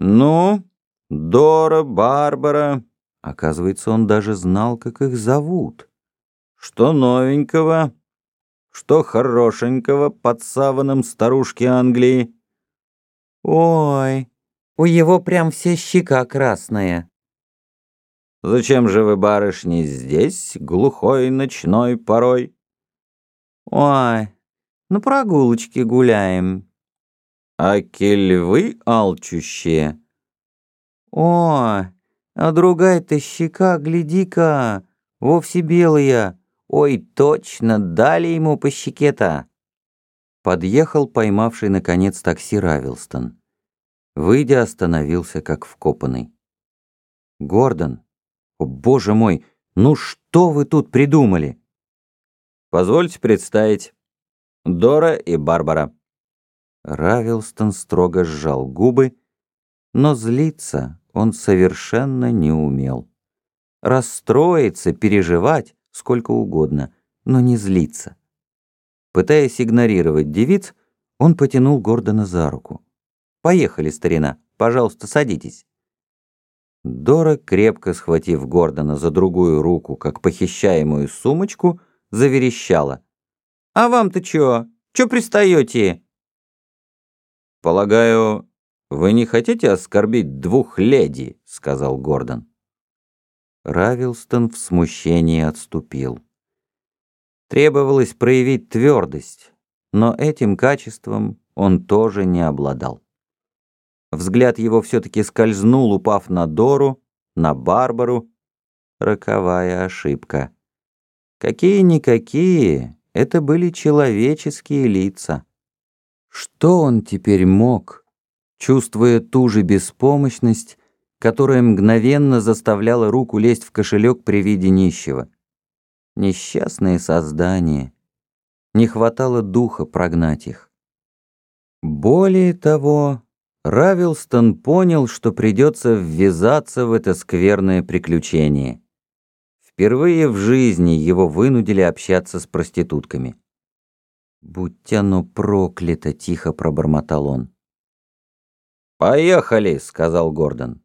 «Ну, Дора, Барбара...» Оказывается, он даже знал, как их зовут. «Что новенького? Что хорошенького под саваном старушки Англии?» «Ой, у его прям вся щека красная». «Зачем же вы, барышни, здесь, глухой ночной порой?» «Ой, на прогулочке гуляем». «А кельвы алчущие?» «О, а другая-то щека, гляди-ка, вовсе белая. Ой, точно, дали ему по щеке-то». Подъехал поймавший, наконец, такси Равилстон. Выйдя, остановился, как вкопанный. «Гордон, о, боже мой, ну что вы тут придумали?» «Позвольте представить. Дора и Барбара». Равилстон строго сжал губы, но злиться он совершенно не умел. Расстроиться, переживать сколько угодно, но не злиться. Пытаясь игнорировать девиц, он потянул Гордона за руку. «Поехали, старина, пожалуйста, садитесь». Дора, крепко схватив Гордона за другую руку, как похищаемую сумочку, заверещала. «А вам-то чё? Чё пристаёте?» «Полагаю, вы не хотите оскорбить двух леди?» — сказал Гордон. Равилстон в смущении отступил. Требовалось проявить твердость, но этим качеством он тоже не обладал. Взгляд его все-таки скользнул, упав на Дору, на Барбару. Роковая ошибка. Какие-никакие, это были человеческие лица. Что он теперь мог, чувствуя ту же беспомощность, которая мгновенно заставляла руку лезть в кошелек при виде нищего? Несчастные создания. Не хватало духа прогнать их. Более того, Равилстон понял, что придется ввязаться в это скверное приключение. Впервые в жизни его вынудили общаться с проститутками. «Будь оно проклято!» — тихо пробормотал он. «Поехали!» — сказал Гордон.